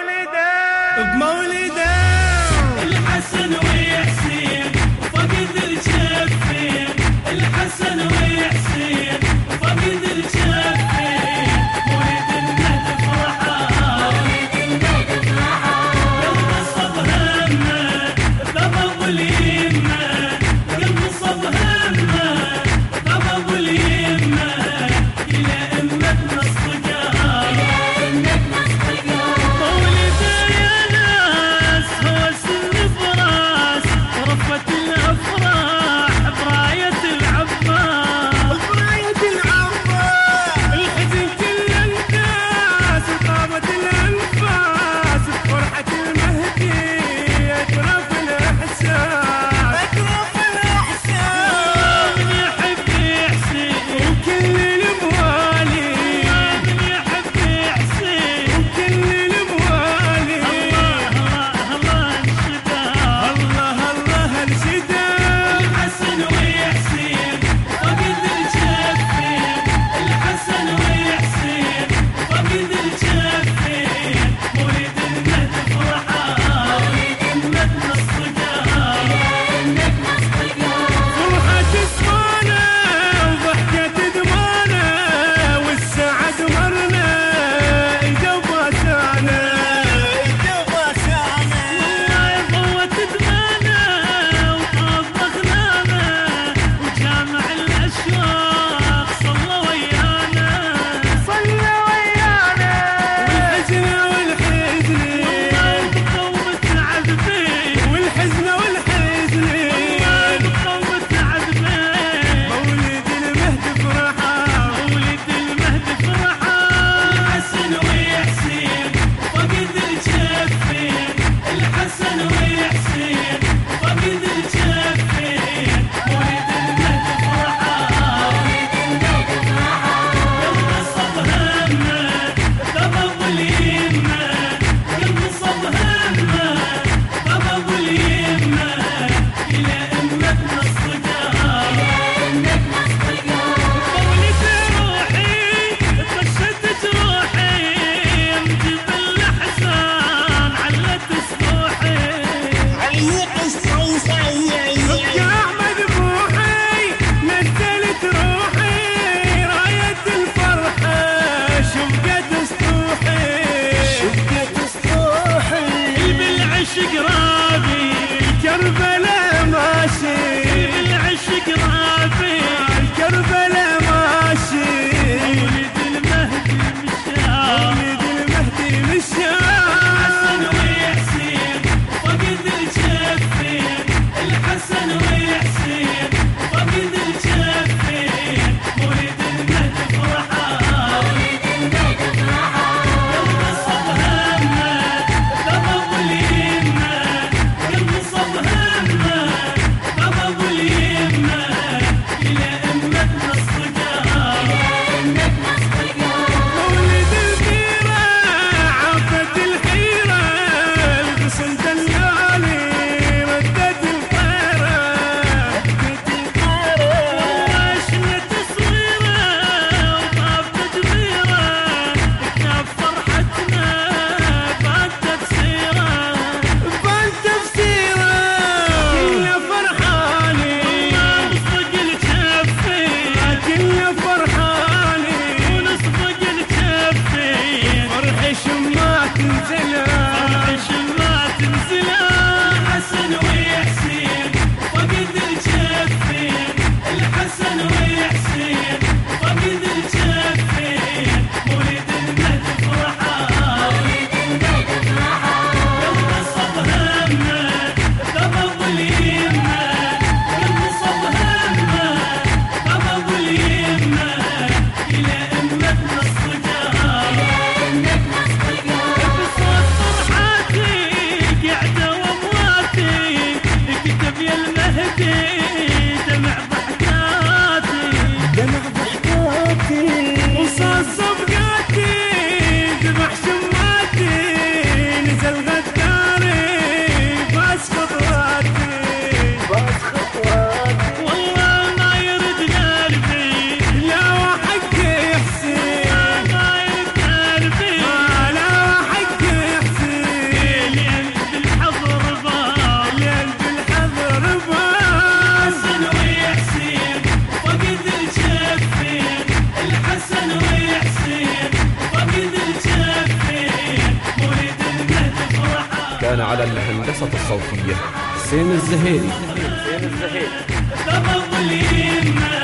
بمولده. بمولده. الحسن وحسين وفقد الجفين الحسن وحسين العشق رابي كربلاء ماشي. سيب العشق رابي كربلاء كان على الهندسة الصوتية. حسين الزهيري. تفضل يمه